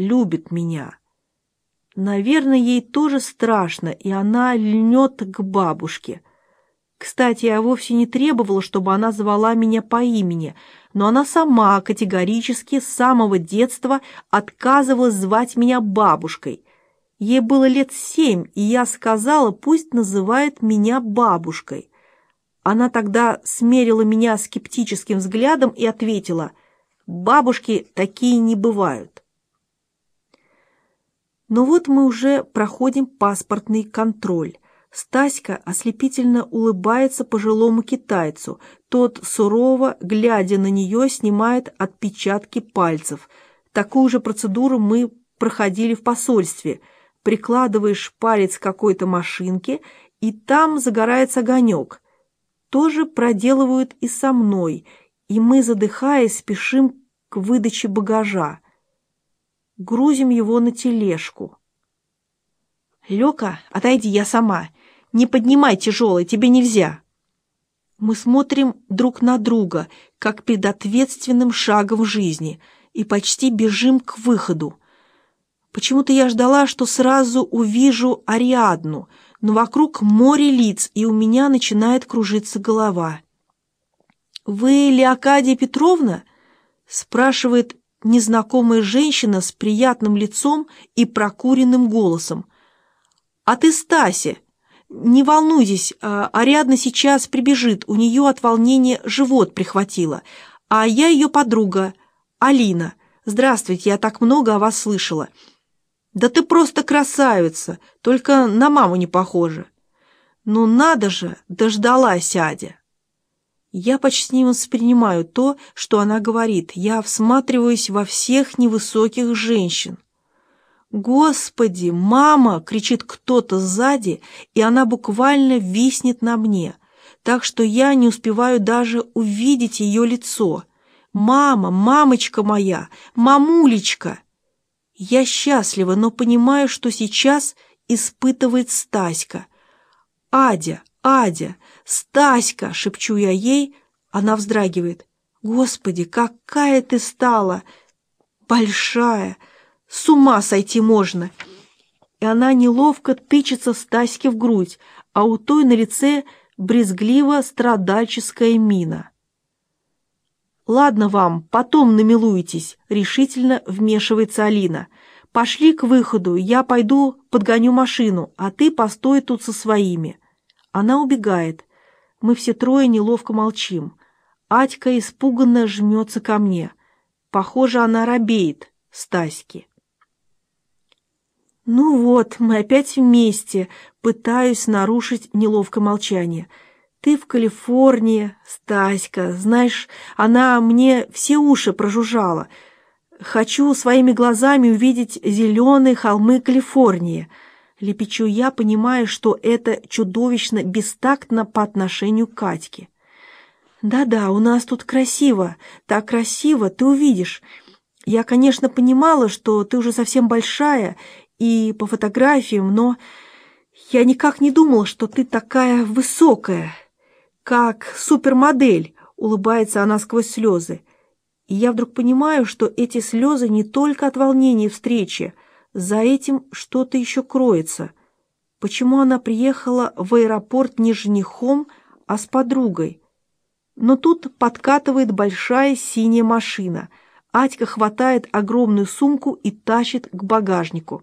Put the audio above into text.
любит меня. Наверное, ей тоже страшно, и она льнет к бабушке. Кстати, я вовсе не требовала, чтобы она звала меня по имени, но она сама категорически с самого детства отказывалась звать меня бабушкой. Ей было лет семь, и я сказала, пусть называет меня бабушкой. Она тогда смерила меня скептическим взглядом и ответила, «Бабушки такие не бывают». Но вот мы уже проходим паспортный контроль. Стаська ослепительно улыбается пожилому китайцу. Тот сурово, глядя на нее, снимает отпечатки пальцев. Такую же процедуру мы проходили в посольстве. Прикладываешь палец какой-то машинке, и там загорается огонек. Тоже проделывают и со мной, и мы, задыхаясь, спешим к выдаче багажа. Грузим его на тележку. «Лёка, отойди, я сама!» Не поднимай тяжелый, тебе нельзя. Мы смотрим друг на друга, как перед ответственным шагом в жизни, и почти бежим к выходу. Почему-то я ждала, что сразу увижу Ариадну, но вокруг море лиц, и у меня начинает кружиться голова. «Вы Леокадия Петровна?» — спрашивает незнакомая женщина с приятным лицом и прокуренным голосом. «А ты Стася?» «Не волнуйтесь, а, Ариадна сейчас прибежит, у нее от волнения живот прихватило. А я ее подруга, Алина. Здравствуйте, я так много о вас слышала». «Да ты просто красавица, только на маму не похожа». «Ну надо же, дождалась Адя». Я почти не воспринимаю то, что она говорит. Я всматриваюсь во всех невысоких женщин. «Господи, мама!» — кричит кто-то сзади, и она буквально виснет на мне, так что я не успеваю даже увидеть ее лицо. «Мама, мамочка моя, мамулечка!» Я счастлива, но понимаю, что сейчас испытывает Стаська. «Адя, Адя, Стаська!» — шепчу я ей, она вздрагивает. «Господи, какая ты стала! Большая!» С ума сойти можно!» И она неловко тычется Стаське в грудь, а у той на лице брезгливо-страдальческая мина. «Ладно вам, потом намилуетесь», — решительно вмешивается Алина. «Пошли к выходу, я пойду подгоню машину, а ты постой тут со своими». Она убегает. Мы все трое неловко молчим. Атька испуганно жмется ко мне. Похоже, она робеет, Стаське. «Ну вот, мы опять вместе», — пытаюсь нарушить неловкое молчание. «Ты в Калифорнии, Стаська, знаешь, она мне все уши прожужжала. Хочу своими глазами увидеть зеленые холмы Калифорнии». Лепечу я, понимая, что это чудовищно бестактно по отношению к Катьке. «Да-да, у нас тут красиво, так красиво, ты увидишь. Я, конечно, понимала, что ты уже совсем большая и по фотографиям, но я никак не думала, что ты такая высокая, как супермодель, улыбается она сквозь слезы. И я вдруг понимаю, что эти слезы не только от волнения встречи, за этим что-то еще кроется. Почему она приехала в аэропорт не женихом, а с подругой? Но тут подкатывает большая синяя машина. Атька хватает огромную сумку и тащит к багажнику.